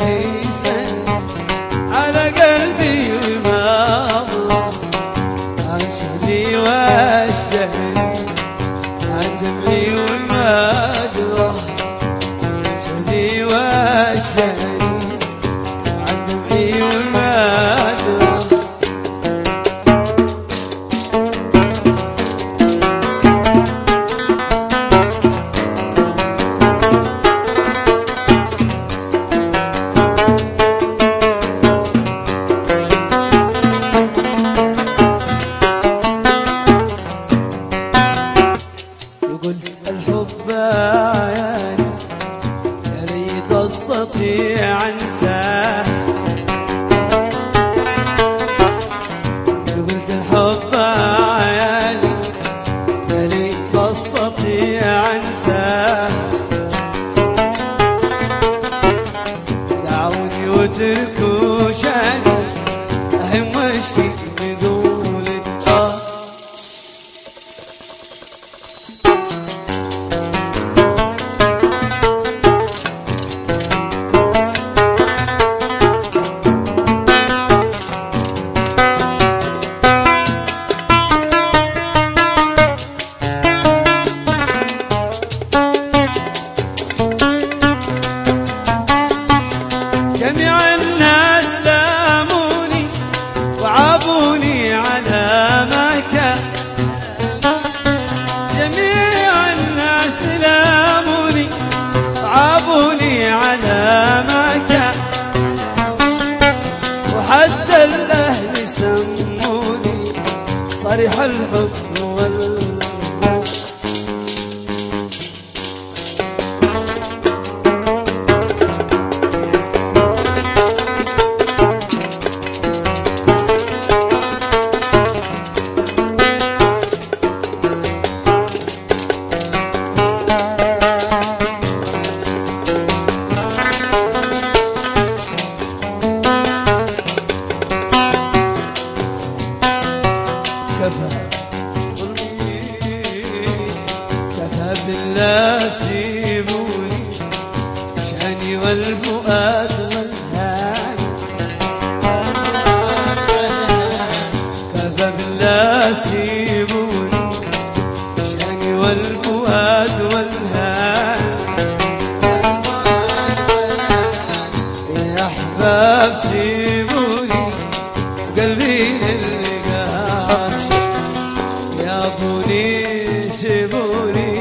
تيسن على قلبي وما عاشق لي والشهر عندم لي وما جرح سودي والشهر الحب عياني يا ريت أستطيع أنساه. قلت الحب أنساه. دعوني واتركوا شأني فرح الحب كفى. كفى بالله سيبوني شاني والفؤاد والهان كفى بالله سيبوني شاني والفؤاد والهان يا أحباب سيبوني قلبي ভুলে সে ভুলে